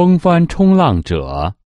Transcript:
风帆冲浪者。